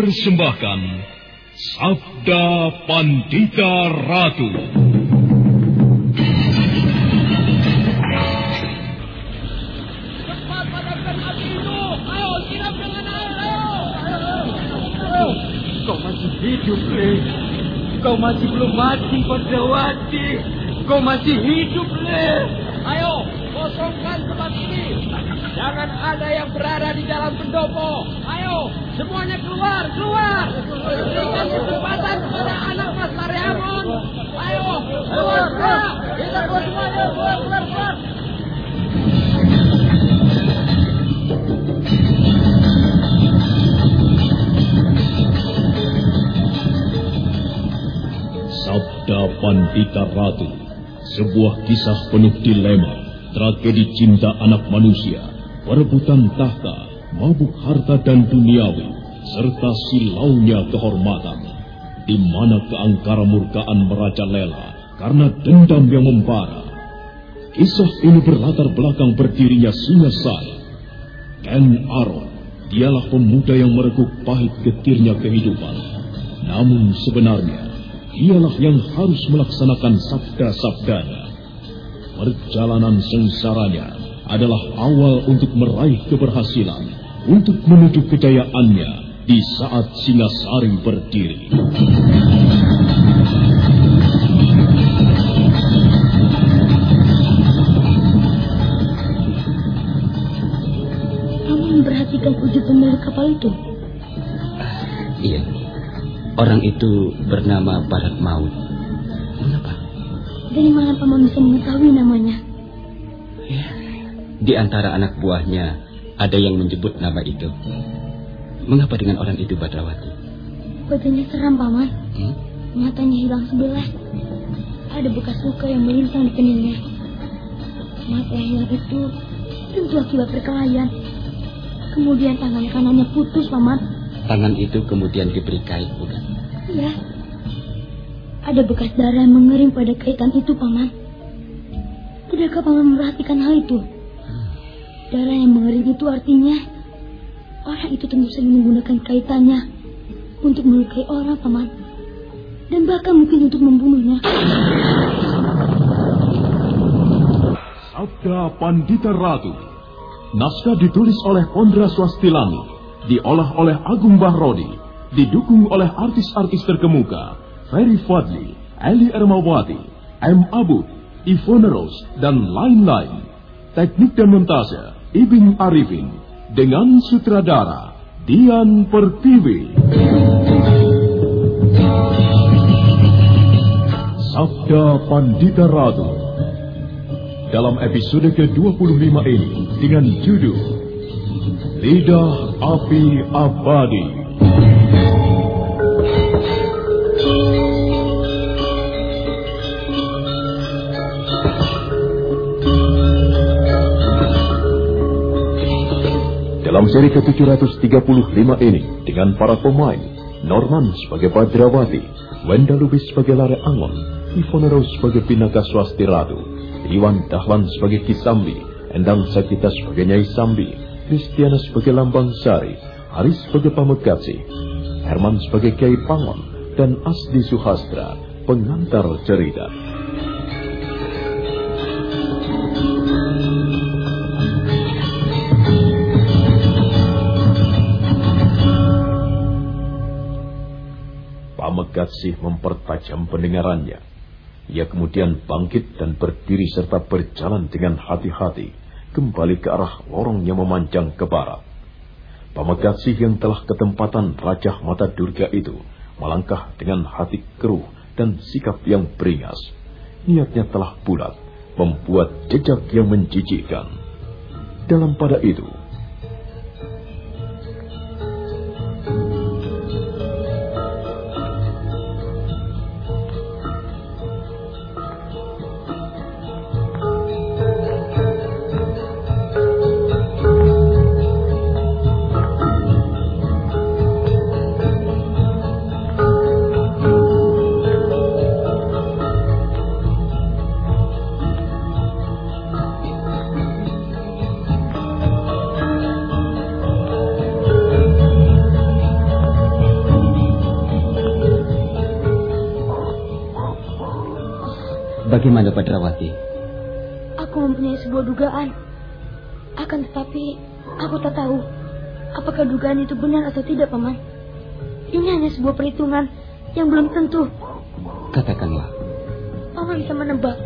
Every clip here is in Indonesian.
Mempersembahkan Sabda Pandita Ratu. Kau masih hidup, Le. Kau masih belum mati, Padrawati. Kau masih hidup, Le. Ayo, kosongkan tempat ini. Jangan ada yang berada di dalam pendopo. Ayo, semuanya keluar, keluar. Berikan kesempatan kepada anak Mas Mariamon. Ayo, keluar, keluar. Kita keluar semuanya, keluar, keluar, keluar. Sabda Pandita Ratu, sebuah kisah penuh dilema, tragedi cinta anak manusia, perebutan tahta, mabuk harta dan duniawi, serta silaunya kehormatan, di mana keangkara murkaan merajalela karena dendam yang membara. Kisah ini berlatar belakang berdirinya Singasari. Ken Aron, dialah pemuda yang merekuk pahit getirnya kehidupan. Namun sebenarnya, dialah yang harus melaksanakan sabda-sabdanya. Perjalanan sengsaranya adalah awal untuk meraih keberhasilan, untuk menuju kejayaannya di saat Singasari berdiri. Kamu memperhatikan wujud pemilik kapal itu? Iya. Orang itu bernama Barat Maut. Mengapa? Dari mana paman bisa mengetahui namanya? Di antara anak buahnya ada yang menyebut nama itu. Mengapa dengan orang itu Badrawati? Wajahnya seram paman. Hmm? Matanya hilang sebelah. Ada bekas luka yang melintang di keningnya. Mata yang hilang itu tentu akibat perkelahian. Kemudian tangan kanannya putus, paman. Tangan itu kemudian diberi kait, bukan? Iya. Ada bekas darah yang mengering pada kaitan itu, paman. Tidakkah paman memperhatikan hal itu? Darah yang mengering itu artinya orang itu tentu saja menggunakan kaitannya untuk melukai orang, paman. Dan bahkan mungkin untuk membunuhnya. Sabda Pandita Ratu. Naskah ditulis oleh Pondra Swastilani, diolah oleh Agung Bahrodi, didukung oleh artis-artis terkemuka, Ferry Fadli, Ali Ermawati, M. Abud, Ivone Rose, dan lain-lain. Teknik dan montase, Ibing Arifin, dengan sutradara, Dian Pertiwi. Sabda Pandita Ratu dalam episode ke-25 ini dengan judul Lidah Api Abadi. Dalam seri ke-735 ini dengan para pemain Norman sebagai Badrawati, Wenda Lubis sebagai Lare Angon, Ivone Rose sebagai Pinaka Swasti Ratu, Iwan Dahlan sebagai Kisambi, Endang Sakita sebagai Nyai Sambi, Kristiana sebagai Lambang Sari, Aris sebagai Pamekasi, Herman sebagai Kiai Pangon, dan Asdi Suhastra, pengantar cerita. Pamekatsih mempertajam pendengarannya. Ia kemudian bangkit dan berdiri serta berjalan dengan hati-hati kembali ke arah lorong yang memanjang ke barat. Pamekatsih yang telah ketempatan Raja Mata Durga itu melangkah dengan hati keruh dan sikap yang beringas. Niatnya telah bulat, membuat jejak yang menjijikkan. Dalam pada itu, Badrawati? Aku mempunyai sebuah dugaan. Akan tetapi, aku tak tahu apakah dugaan itu benar atau tidak, Paman. Ini hanya sebuah perhitungan yang belum tentu. Katakanlah. Paman bisa menebak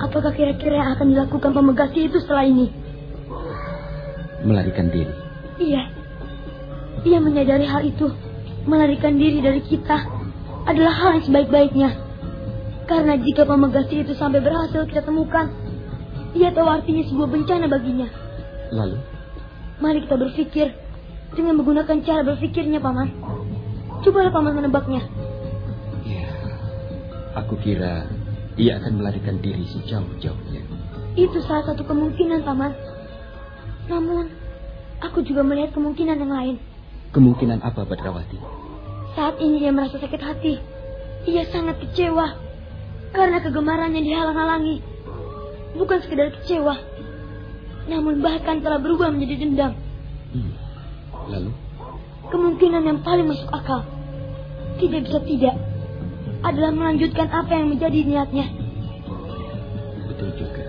apakah kira-kira yang akan dilakukan pemegasi itu setelah ini. Melarikan diri? Iya. Ia menyadari hal itu. Melarikan diri dari kita adalah hal yang sebaik-baiknya. Karena jika pemegasi itu sampai berhasil kita temukan, ia tahu artinya sebuah bencana baginya. Lalu? Mari kita berpikir dengan menggunakan cara berpikirnya, Paman. Cobalah Paman menebaknya. Ya, aku kira ia akan melarikan diri sejauh-jauhnya. Itu salah satu kemungkinan, Paman. Namun, aku juga melihat kemungkinan yang lain. Kemungkinan apa, Badrawati? Saat ini dia merasa sakit hati. Ia sangat kecewa. Karena kegemarannya dihalang-halangi. Bukan sekedar kecewa. Namun bahkan telah berubah menjadi dendam. Hmm. Lalu? Kemungkinan yang paling masuk akal. Tidak bisa tidak. Adalah melanjutkan apa yang menjadi niatnya. Betul juga.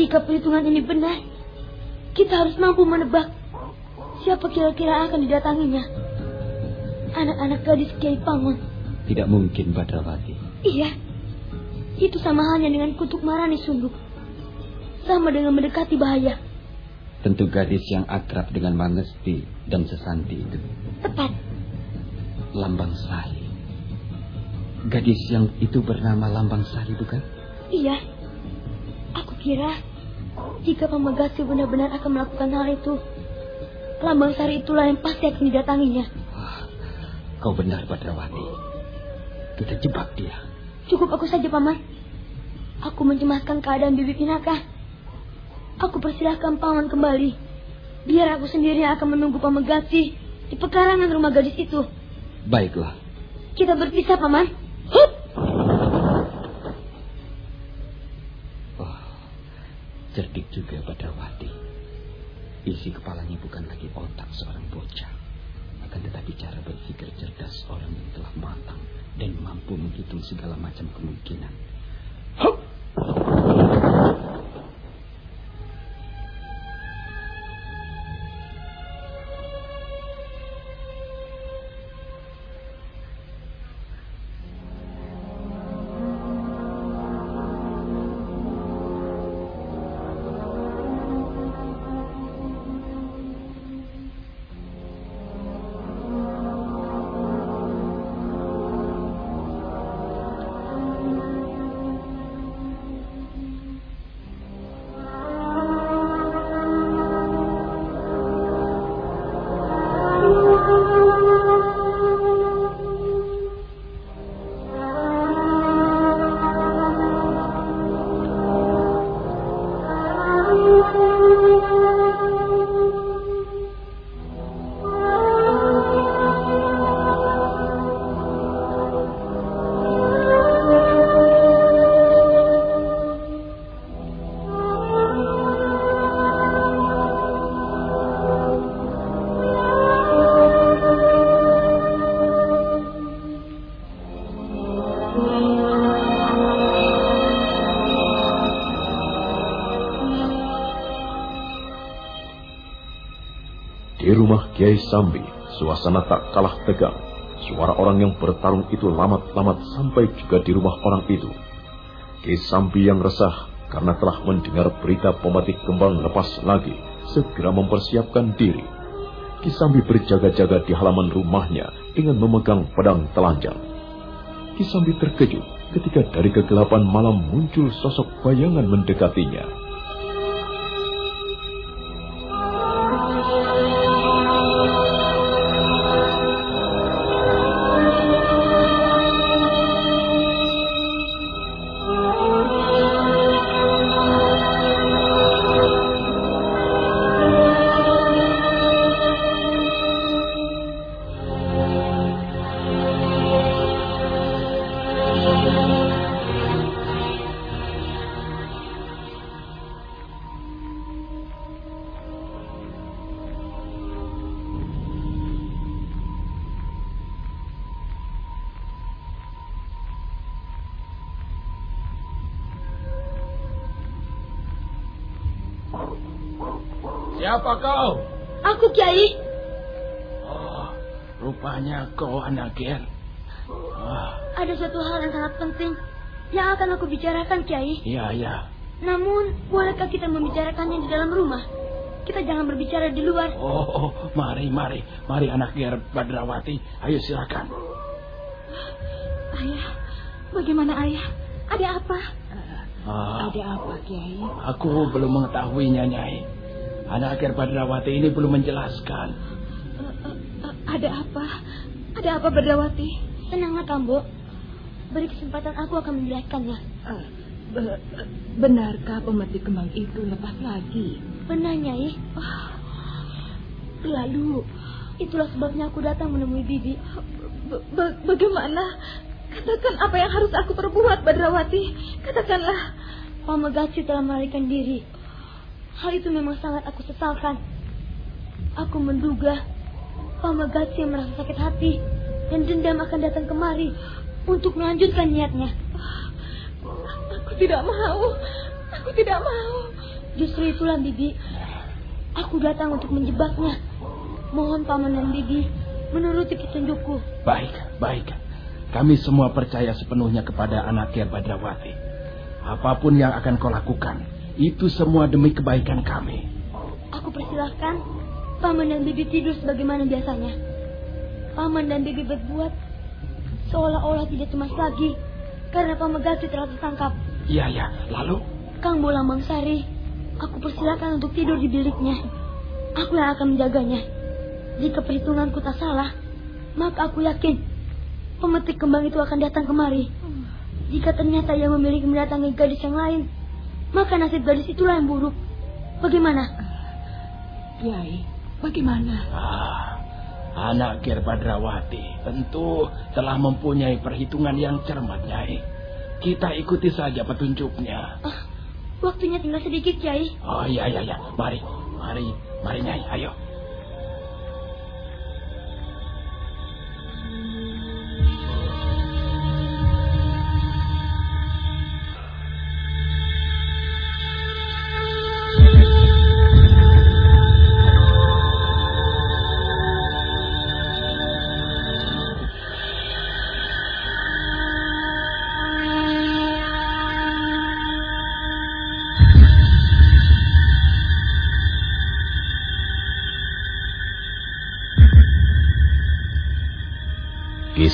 Jika perhitungan ini benar, kita harus mampu menebak siapa kira-kira akan didatanginya. Anak-anak gadis Kiai Pangon. Tidak mungkin, Badrawati. Iya. Itu sama halnya dengan kutuk marani sunduk. Sama dengan mendekati bahaya. Tentu gadis yang akrab dengan Mangesti dan Sesanti itu. Tepat. Lambang Sari. Gadis yang itu bernama Lambang Sari bukan? Iya. Aku kira jika Pemegasi benar-benar akan melakukan hal itu, Lambang Sari itulah yang pasti akan didatanginya. Kau benar, Badrawati. Kita jebak dia. Cukup aku saja, Paman. Aku mencemaskan keadaan Bibi Pinaka. Aku persilahkan Paman kembali. Biar aku sendiri yang akan menunggu Pamegasi di pekarangan rumah gadis itu. Baiklah. Kita berpisah, Paman. Segala macam kemungkinan. Kiai Sambi, suasana tak kalah tegang. Suara orang yang bertarung itu lamat-lamat sampai juga di rumah orang itu. Kiai Sambi yang resah karena telah mendengar berita pematik kembang lepas lagi, segera mempersiapkan diri. Ki Sambi berjaga-jaga di halaman rumahnya dengan memegang pedang telanjang. Ki Sambi terkejut ketika dari kegelapan malam muncul sosok bayangan mendekatinya. Bicarakan, Kiai. Iya, iya. Namun, bolehkah kita membicarakannya di dalam rumah? Kita jangan berbicara di luar. Oh, oh mari, mari. Mari anak Ger Badrawati. Ayo silakan. Ayah, bagaimana ayah? Ada apa? Ah, Ada apa, Kiai? Aku belum mengetahuinya, Nyai. Anak Ger Badrawati ini belum menjelaskan. Uh, uh, uh, ada apa? Ada apa, Badrawati? Tenanglah, Kambo. Beri kesempatan aku akan menjelaskannya. Uh, be benarkah pemetik kembang itu lepas lagi? Benar, Nyai. Oh. Lalu, itulah sebabnya aku datang menemui Bibi. Ba bagaimana? Katakan apa yang harus aku perbuat, Badrawati. Katakanlah. Pamegasi telah melarikan diri. Hal itu memang sangat aku sesalkan. Aku menduga Pamegasi merasa sakit hati dan dendam akan datang kemari untuk melanjutkan niatnya. Tidak mau. Aku tidak mau. Justru itulah Bibi. Aku datang untuk menjebaknya. Mohon paman dan Bibi menuruti petunjukku. Baik, baik. Kami semua percaya sepenuhnya kepada anak Ger Badrawati. Apa pun yang akan kau lakukan, itu semua demi kebaikan kami. Aku persilahkan Paman dan Bibi tidur sebagaimana biasanya. Paman dan Bibi berbuat seolah-olah tidak cemas lagi karena Pamegasi telah tertangkap. Iya, ya. Lalu? Kang Bolang Mangsari, aku persilahkan untuk tidur di biliknya. Aku yang akan menjaganya. Jika perhitunganku tak salah, maka aku yakin pemetik kembang itu akan datang kemari. Jika ternyata ia memiliki mendatangi gadis yang lain, maka nasib gadis itulah yang buruk. Bagaimana? Kiai, bagaimana? Ah, anak Ger Badrawati tentu telah mempunyai perhitungan yang cermat, Nyai. Kita ikuti saja petunjuknya. Ah, waktunya tinggal sedikit, Kiai. Oh iya iya iya, mari, mari, mari Nyai, ayo.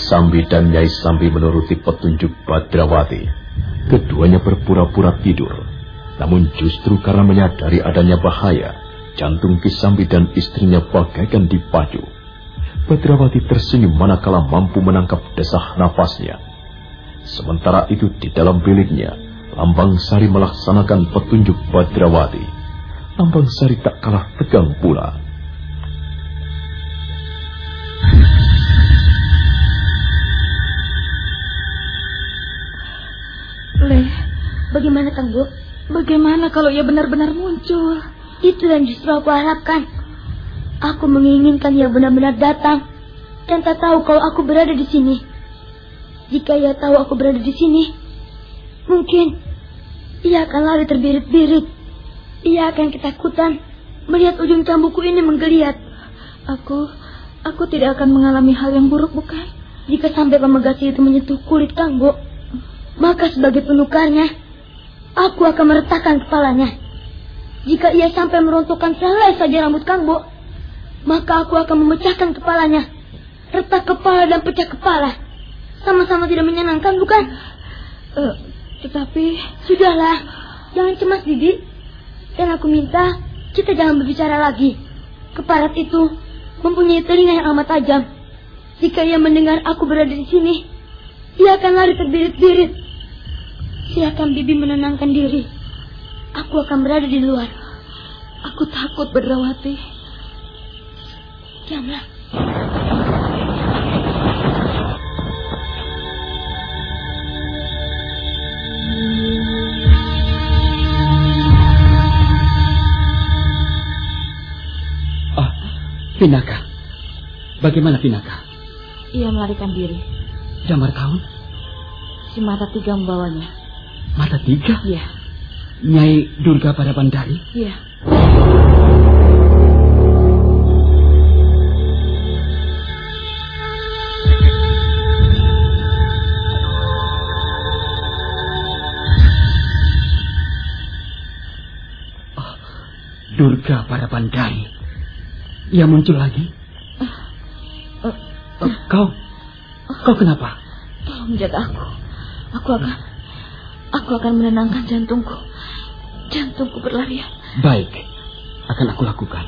Sambi dan Nyai Sambi menuruti petunjuk Badrawati. Keduanya berpura-pura tidur. Namun justru karena menyadari adanya bahaya, jantung Kisambi dan istrinya bagaikan dipacu. Badrawati tersenyum manakala mampu menangkap desah nafasnya. Sementara itu di dalam biliknya, Lambang Sari melaksanakan petunjuk Badrawati. Lambang Sari tak kalah tegang pula. Kang Bu? Bagaimana kalau ia benar-benar muncul? Itu yang justru aku harapkan. Aku menginginkan ia benar-benar datang dan tak tahu kalau aku berada di sini. Jika ia tahu aku berada di sini, mungkin ia akan lari terbirit-birit. Ia akan ketakutan melihat ujung cambukku ini menggeliat. Aku, aku tidak akan mengalami hal yang buruk, bukan? Jika sampai pemegasi itu menyentuh kulit Kang Bu, maka sebagai penukarnya, aku akan meretakkan kepalanya. Jika ia sampai merontokkan selai saja rambut Kang Bo, maka aku akan memecahkan kepalanya. Retak kepala dan pecah kepala. Sama-sama tidak menyenangkan, bukan? Uh, tetapi... Sudahlah, jangan cemas, Bibi. Dan aku minta kita jangan berbicara lagi. Keparat itu mempunyai telinga yang amat tajam. Jika ia mendengar aku berada di sini, ia akan lari terbirit-birit. Silakan Bibi menenangkan diri. Aku akan berada di luar. Aku takut Badrawati. Diamlah. Ah, Pinaka. Bagaimana Pinaka? Ia melarikan diri. Jamar kaun? Si mata tiga membawanya. Mata tiga? Iya. Nyai Durga pada Pandari? Iya. Oh, Durga pada pandai. Ia muncul lagi. Ah. Eh, kau, ah. kau kenapa? Tolong jaga aku. Aku akan, aku akan menenangkan jantungku. Jantungku berlarian. Baik, akan aku lakukan.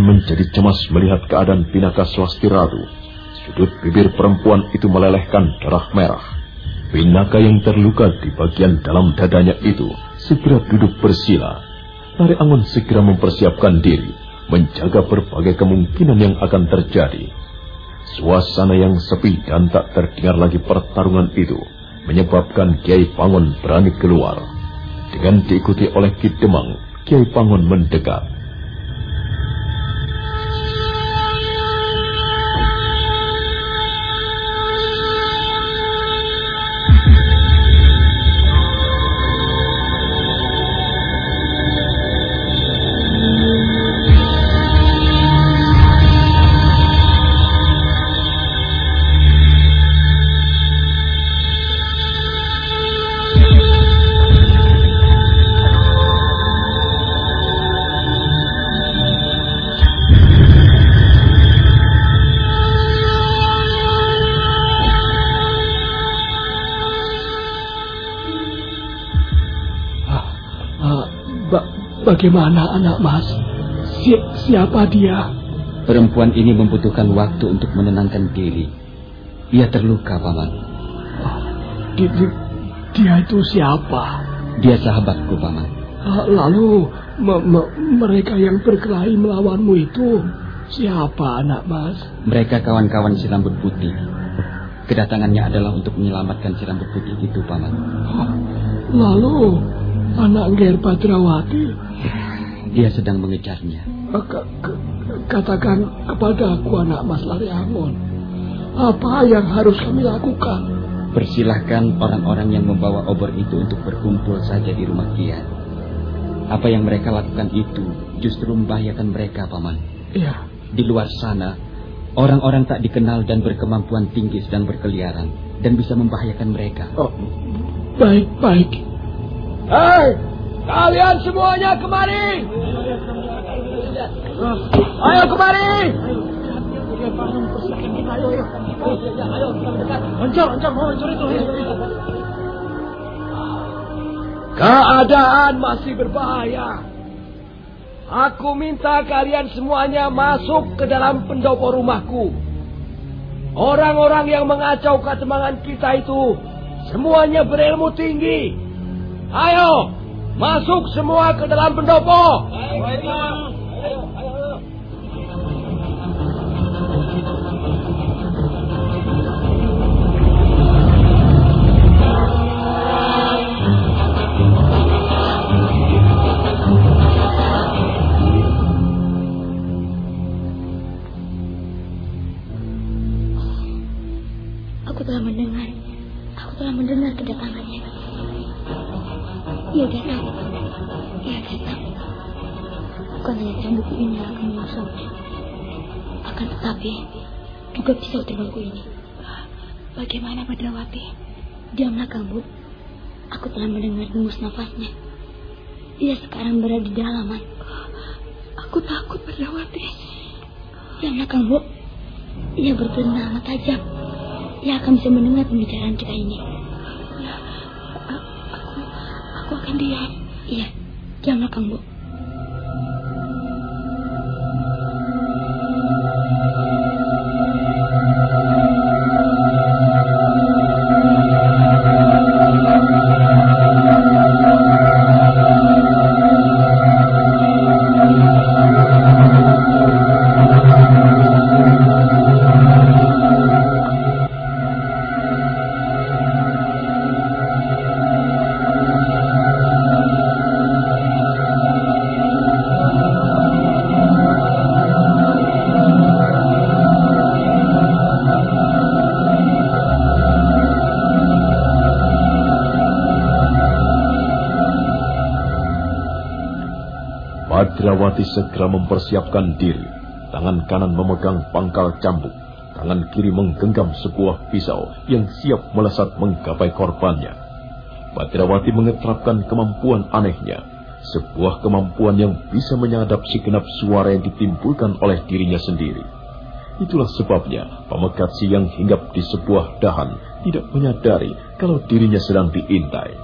Menjadi cemas melihat keadaan Pinaka Swasti Ratu. Sudut bibir perempuan itu melelehkan darah merah. Pinaka yang terluka di bagian dalam dadanya itu segera duduk bersila. Lare Angon segera mempersiapkan diri, menjaga berbagai kemungkinan yang akan terjadi. Suasana yang sepi dan tak terdengar lagi pertarungan itu menyebabkan Kiai Pangon berani keluar. Dengan diikuti oleh Ki Demang, Kiai Pangon mendekat. Bagaimana anak mas? Si siapa dia? Perempuan ini membutuhkan waktu untuk menenangkan diri. Ia terluka, Paman. Oh, di, di, dia itu siapa? Dia sahabatku, Paman. Uh, lalu me, me, mereka yang berkelahi melawanmu itu siapa, anak mas? Mereka kawan-kawan si rambut putih. Kedatangannya adalah untuk menyelamatkan si rambut putih itu, Paman. Oh, lalu anak Ger Padrawati dia sedang mengejarnya. Katakan kepada aku anak Mas Lari Angon. Apa yang harus kami lakukan? Persilahkan orang-orang yang membawa obor itu untuk berkumpul saja di rumah Kian. Apa yang mereka lakukan itu justru membahayakan mereka, Paman. Iya. Di luar sana, orang-orang tak dikenal dan berkemampuan tinggi sedang berkeliaran dan bisa membahayakan mereka. Oh, baik, baik. Hei, Kalian semuanya kemari. Ayo kemari. Keadaan masih berbahaya. Aku minta kalian semuanya masuk ke dalam pendopo rumahku. Orang-orang yang mengacau ketemangan kita itu semuanya berilmu tinggi. Ayo, Masuk semua ke dalam pendopo. Aku ini. Bagaimana Badrawati? Diamlah kamu. Aku telah mendengar dengus nafasnya. Ia sekarang berada di dalaman. Aku takut Badrawati. Diamlah kamu. Ia bertenang tajam. Ia akan bisa mendengar pembicaraan kita ini akan diam. Iya, jangan kamu. Segera mempersiapkan diri. Tangan kanan memegang pangkal cambuk. Tangan kiri menggenggam sebuah pisau yang siap melesat menggapai korbannya. Badrawati mengeterapkan kemampuan anehnya. Sebuah kemampuan yang bisa menyadap segenap suara yang ditimbulkan oleh dirinya sendiri. Itulah sebabnya Pamegatsi yang hinggap di sebuah dahan tidak menyadari kalau dirinya sedang diintai.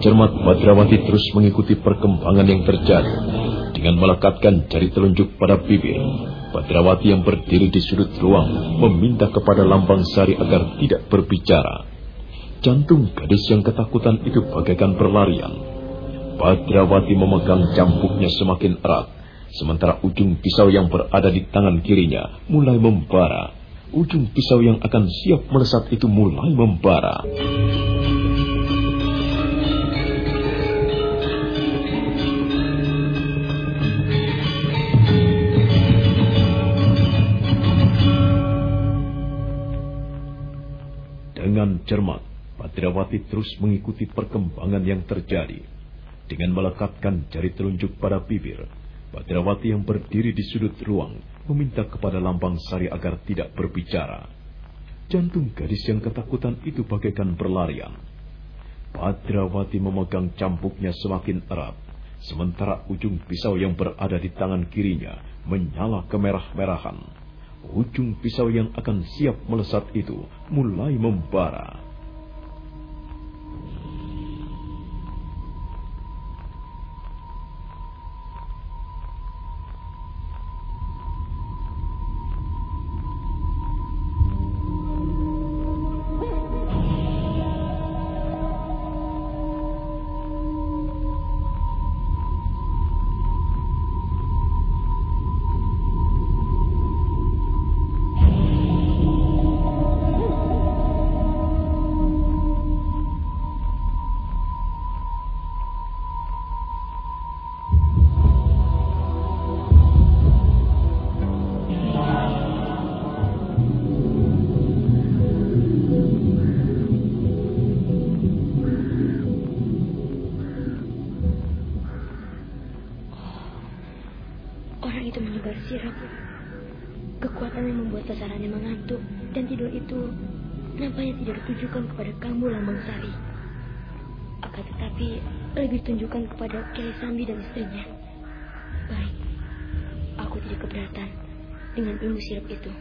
Cermat Badrawati terus mengikuti perkembangan yang terjadi. Dengan melekatkan jari telunjuk pada bibir, Badrawati yang berdiri di sudut ruang meminta kepada Lambang Sari agar tidak berbicara. Jantung gadis yang ketakutan itu bagaikan berlarian. Badrawati memegang campuknya semakin erat, sementara ujung pisau yang berada di tangan kirinya mulai membara. Ujung pisau yang akan siap melesat itu mulai membara. Dengan cermat, Padrawati terus mengikuti perkembangan yang terjadi. Dengan melekatkan jari telunjuk pada bibir, Padrawati yang berdiri di sudut ruang meminta kepada Lambang Sari agar tidak berbicara. Jantung gadis yang ketakutan itu bagaikan berlarian. Padrawati memegang campuknya semakin erat, sementara ujung pisau yang berada di tangan kirinya menyala kemerah-merahan. Ujung pisau yang akan siap melesat itu mulai membara. Sambi dan istrinya. Baik, aku tidak keberatan dengan ilmu sirup itu.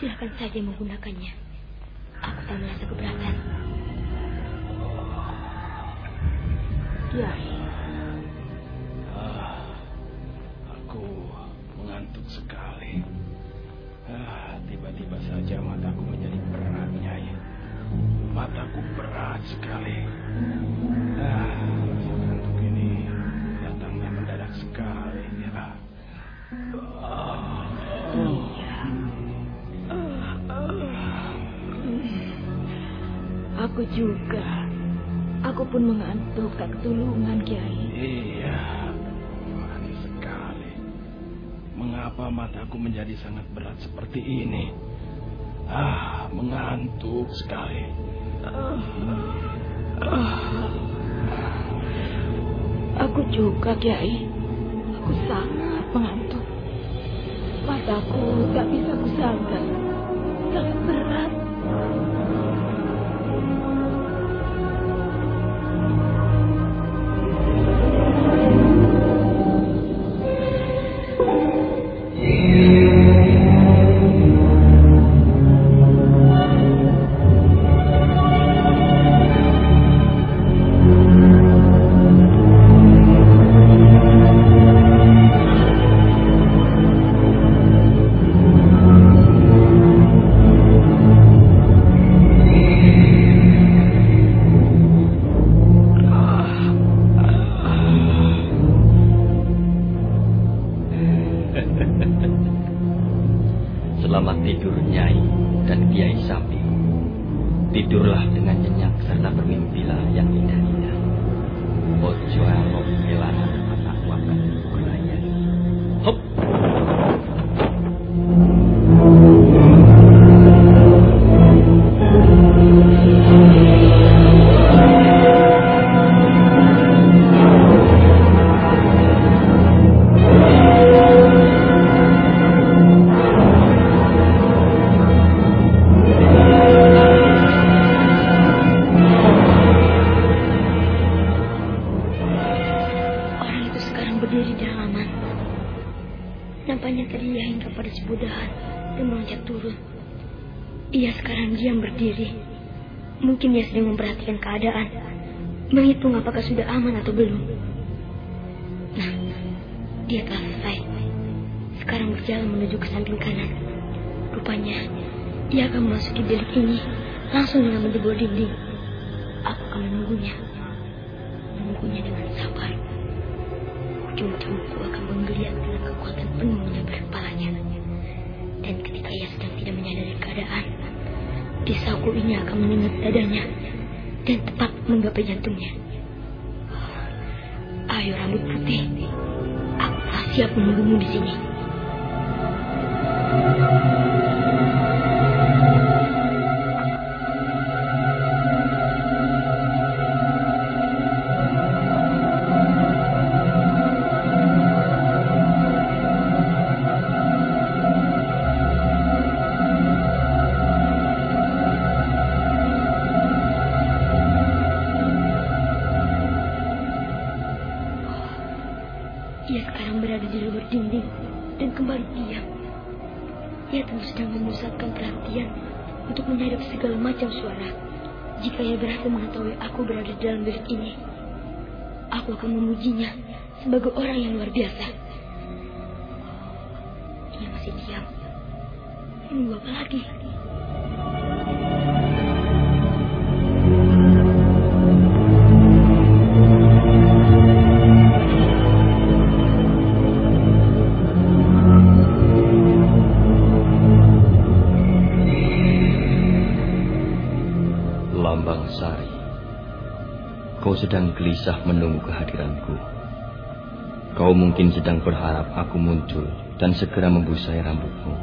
Silahkan saja menggunakannya. Aku tak merasa keberatan. Kiai. Ah, aku mengantuk sekali. Ah, tiba-tiba saja mataku menjadi. Mataku berat sekali. Ah, sekali ya. Aku juga. Aku pun mengantuk tak ketulungan, Kiai. Iya, aneh sekali. Mengapa mataku menjadi sangat berat seperti ini? Ah, mengantuk sekali. Aku juga, Kiai. Aku sangat mengantuk. Mataku tak bisa kusangka. tempat tidur Nyai dan Kiai Sapi. Tidurlah dengan nyenyak serta bermimpilah yang indah-indah. Ojo alok kelana anak wakan berlayar. Hop! siap menunggumu di sini. Sedang gelisah menunggu kehadiranku. Kau mungkin sedang berharap aku muncul dan segera membusai rambutmu.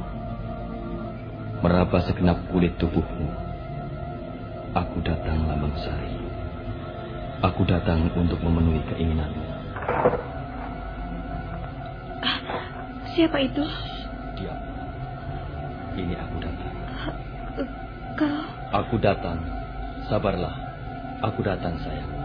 Meraba segenap kulit tubuhmu. Aku datang Lambang Sari. Aku datang untuk memenuhi keinginanmu. Ah, siapa itu? Diam. Ini aku datang. Kau? Aku datang. Sabarlah. Aku datang, sayang.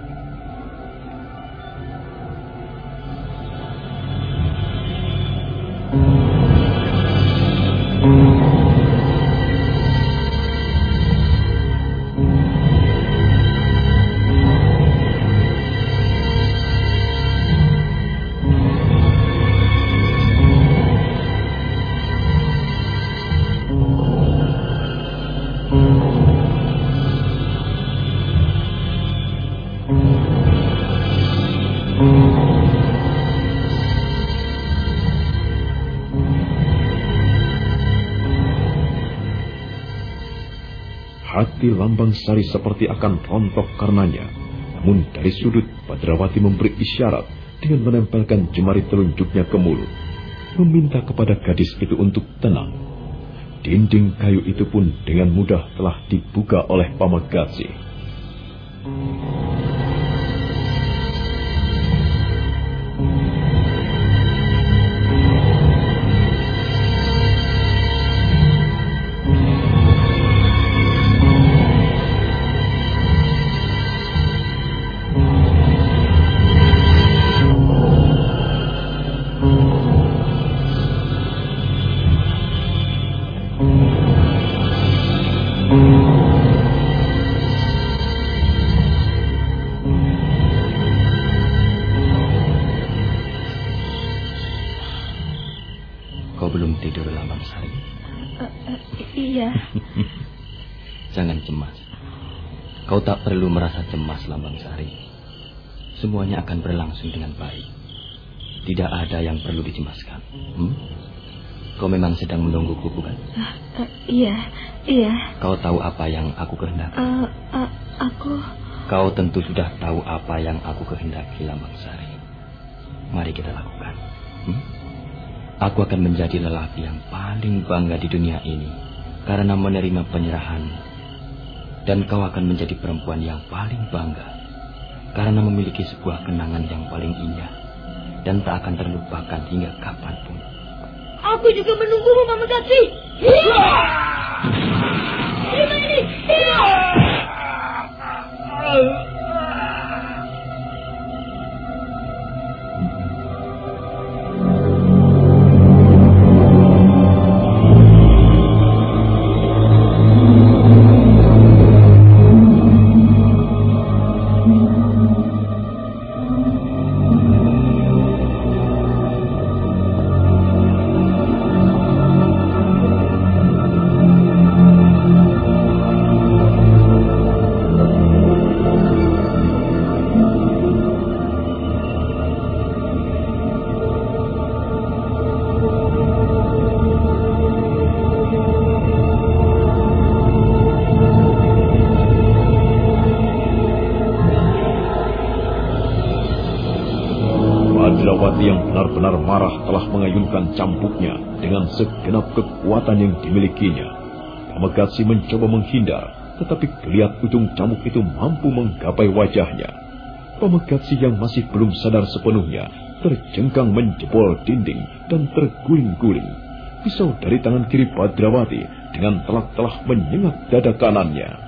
Sari seperti akan rontok karenanya. Namun dari sudut, Badrawati memberi isyarat dengan menempelkan jemari telunjuknya ke mulut. Meminta kepada gadis itu untuk tenang. Dinding kayu itu pun dengan mudah telah dibuka oleh Pamagasi. Perlu merasa cemas, Lambang Sari. Semuanya akan berlangsung dengan baik. Tidak ada yang perlu dicemaskan. Hmm? Kau memang sedang menungguku, bukan? Uh, uh, iya, iya. Kau tahu apa yang aku kehendaki? Uh, uh, aku... Kau tentu sudah tahu apa yang aku kehendaki, Lambang Sari. Mari kita lakukan. Hmm? Aku akan menjadi lelaki yang paling bangga di dunia ini karena menerima penyerahan dan kau akan menjadi perempuan yang paling bangga karena memiliki sebuah kenangan yang paling indah dan tak akan terlupakan hingga kapan pun. Aku juga menunggumu, Mama Gatsi. Ini. Kekuatan yang dimilikinya. Pamegasi mencoba menghindar, tetapi geliat ujung cambuk itu mampu menggapai wajahnya. Pamegasi yang masih belum sadar sepenuhnya terjengkang menjebol dinding dan terguling-guling. Pisau dari tangan kiri Badrawati dengan telak-telah menyengat dada kanannya.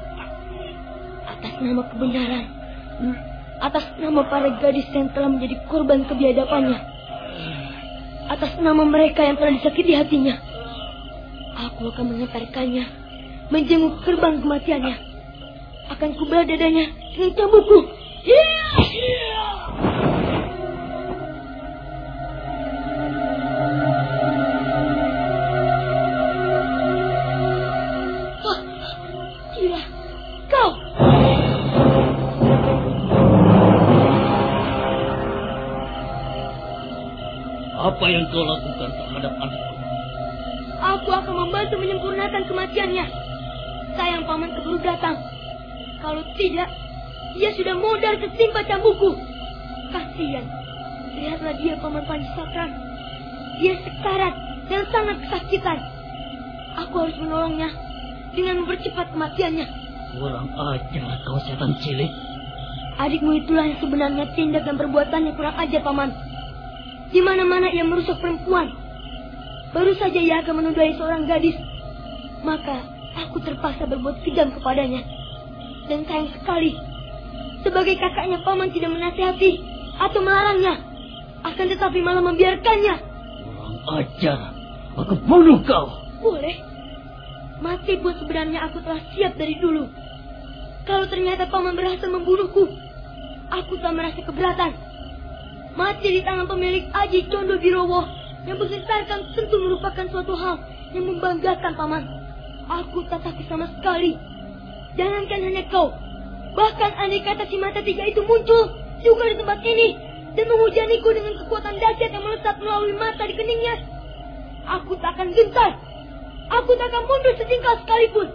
Atas nama kebenaran. Atas nama para gadis yang telah menjadi korban kebiadabannya. Atas nama mereka yang telah disakiti hatinya. Aku akan mengantarkannya. Menjenguk gerbang kematiannya. Akan kubelah dadanya dengan cambukku. Yeah! Apa yang kau lakukan terhadap anakku? Aku akan membantu menyempurnakan kematiannya. Sayang paman keburu datang. Kalau tidak, dia sudah modal ketimpa cambukku. Kasihan. Lihatlah dia paman Pancasakran. Dia sekarat dan sangat kesakitan. Aku harus menolongnya dengan mempercepat kematiannya. Kurang ajar kau setan cilik. Adikmu itulah yang sebenarnya tindak dan perbuatannya kurang ajar, Paman. Di mana-mana ia merusak perempuan. Baru saja ia akan menodai seorang gadis. Maka aku terpaksa berbuat kejam kepadanya. Dan sayang sekali, sebagai kakaknya Paman tidak menasihati atau melarangnya. Akan tetapi malah membiarkannya. Kurang ajar. Aku bunuh kau. Boleh. Mati pun sebenarnya aku telah siap dari dulu. Kalau ternyata Paman berhasil membunuhku, aku tak merasa keberatan. Mati di tangan pemilik Aji Condo Birowo yang besarkan tentu merupakan suatu hal yang membanggakan Paman. Aku tak takut sama sekali. Jangankan hanya kau, bahkan andai kata si mata tiga itu muncul juga di tempat ini dan menghujaniku dengan kekuatan dahsyat yang melesat melalui mata di keningnya. Aku tak akan gentar. Aku tak akan mundur sejengkal sekalipun.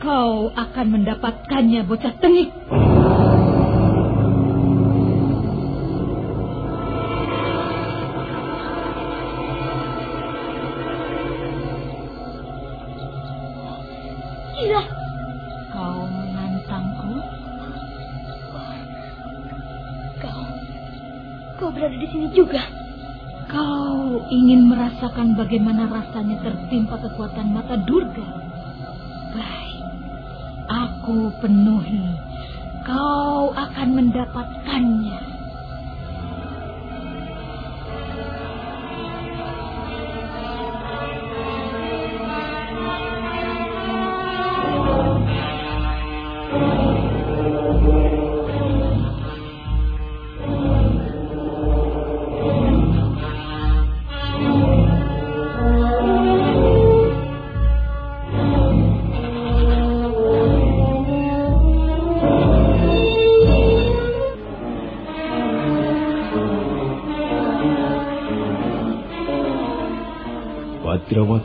Kau akan mendapatkannya, bocah tengik. Kau berada di sini juga. Kau ingin merasakan bagaimana rasanya tertimpa kekuatan mata Durga? Baik, aku penuhi. Kau akan mendapatkannya.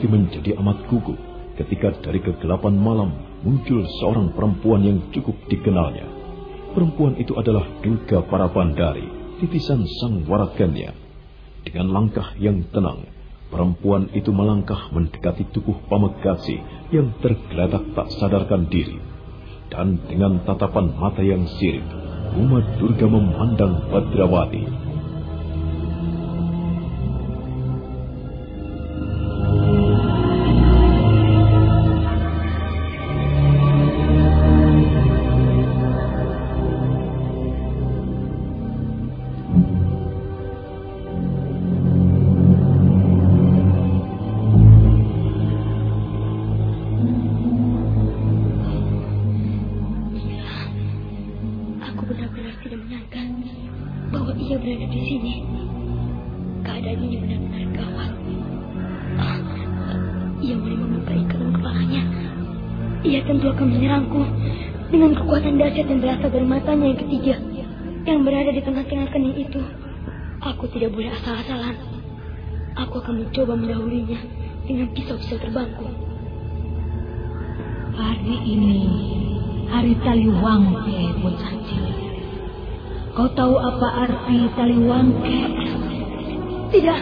Menjadi amat gugup ketika dari kegelapan malam muncul seorang perempuan yang cukup dikenalnya. Perempuan itu adalah Durga Parapandari, titisan sang waragannya. Dengan langkah yang tenang, perempuan itu melangkah mendekati tubuh Pamegasi yang tergeletak tak sadarkan diri. Dan dengan tatapan mata yang sirip, Uma Durga memandang Badrawati dengan dahsyat yang berasal dari matanya yang ketiga yang berada di tengah-tengah kening itu. Aku tidak boleh asal-asalan. Aku akan mencoba mendahulinya dengan pisau-pisau terbangku. Hari ini hari Taliwangke, bocah cilik. Kau tahu apa arti Taliwangke? Tidak,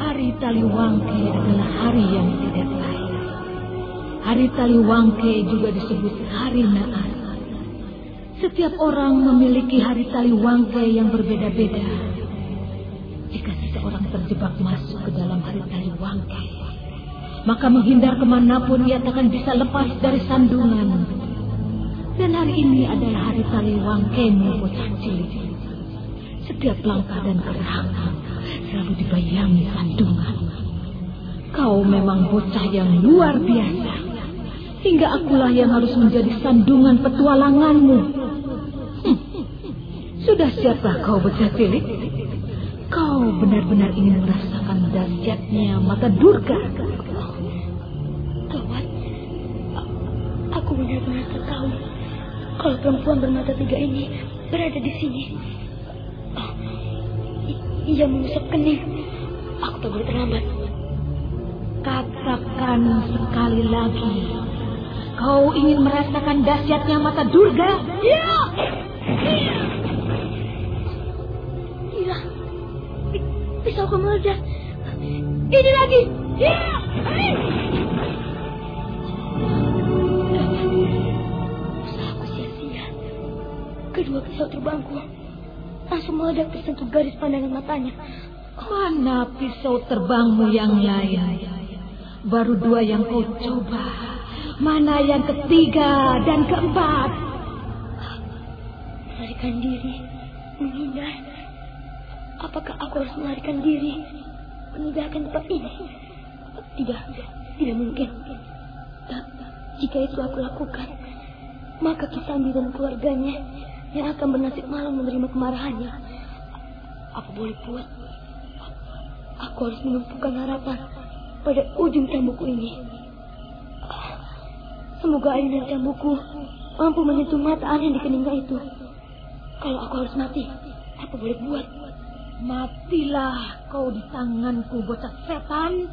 Hari Taliwangke adalah hari yang tidak baik. Hari Taliwangke juga disebut hari naas. Setiap orang memiliki hari Taliwangke yang berbeda-beda. Jika seseorang terjebak masuk ke dalam hari Taliwangke, maka menghindar ke mana pun ia takkan bisa lepas dari sandungan. Dan hari ini adalah hari Taliwangkemu, bocah cilik. Setiap langkah dan gerak selalu dibayangi sandungan. Kau memang bocah yang luar biasa. Hingga akulah yang harus menjadi sandungan petualanganmu. Sudah siapkah kau bocah cilik? Kau benar-benar ingin merasakan dahsyatnya mata Durga. Gawat. A- Aku benar-benar tahu kalau perempuan bermata tiga ini berada di sini. I- ia mengusap kening. Aku tak boleh terlambat. Katakan sekali lagi. Kau ingin merasakan dahsyatnya mata Durga? Ya! Gila. Pisauku meledak. Ini lagi. Ya! Usahaku sia-sia. Kedua pisau terbangku langsung meledak tersentuh garis pandangan matanya. Mana pisau terbangmu yang lain? Baru dua yang kau coba. Mana yang ketiga dan keempat? Melarikan diri, menghindar. Apakah aku harus melarikan diri, meninggalkan tempat ini? Tidak, tidak mungkin. Jika itu aku lakukan, maka Kisandi dan keluarganya yang akan bernasib malam menerima kemarahannya. Apa boleh buat? Aku harus menumpukan harapan pada ujung cambukku ini. Semoga air dari cambukku mampu menyentuh mata aneh di keningnya itu. Kalau aku harus mati, apa boleh buat? Matilah kau di tanganku, bocah setan.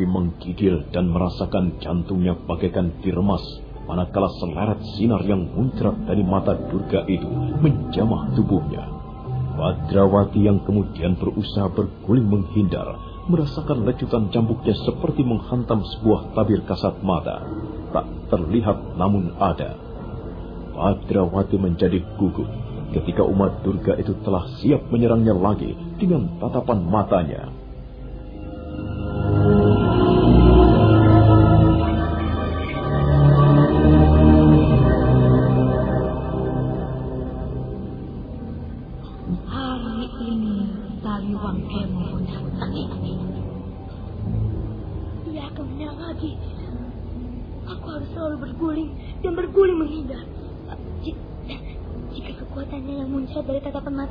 Badrawati menggigil dan merasakan jantungnya bagaikan diremas manakala seleret sinar yang muncrat dari mata Durga itu menjamah tubuhnya. Badrawati yang kemudian berusaha berguling menghindar, merasakan lecutan cambuknya seperti menghantam sebuah tabir kasat mata. Tak terlihat namun ada. Badrawati menjadi gugup ketika umat Durga itu telah siap menyerangnya lagi dengan tatapan matanya.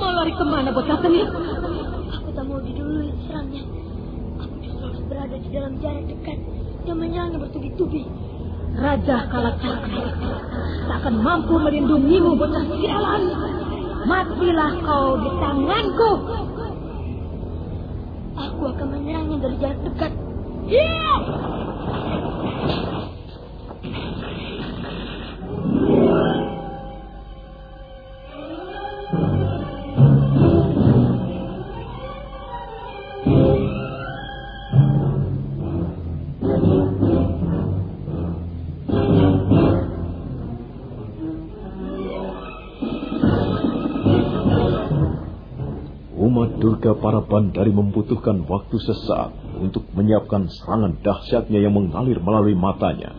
mau lari ke mana bocah ini? Aku tak mau didului serangnya. Aku justru harus berada di dalam jarak dekat dan menyerangnya bertubi-tubi. Raja Kalacakra tak akan mampu melindungimu bocah sialan. Matilah kau di tanganku. Aku akan menyerangnya dari jarak dekat. Yeah! Durga para bandari membutuhkan waktu sesaat untuk menyiapkan serangan dahsyatnya yang mengalir melalui matanya.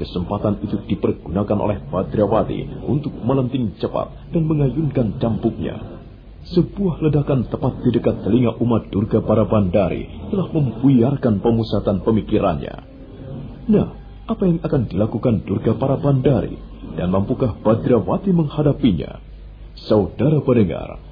Kesempatan itu dipergunakan oleh Badrawati untuk melenting cepat dan mengayunkan campuknya. Sebuah ledakan tepat di dekat telinga umat Durga para bandari telah membuyarkan pemusatan pemikirannya. Nah, apa yang akan dilakukan Durga para bandari dan mampukah Badrawati menghadapinya? Saudara pendengar,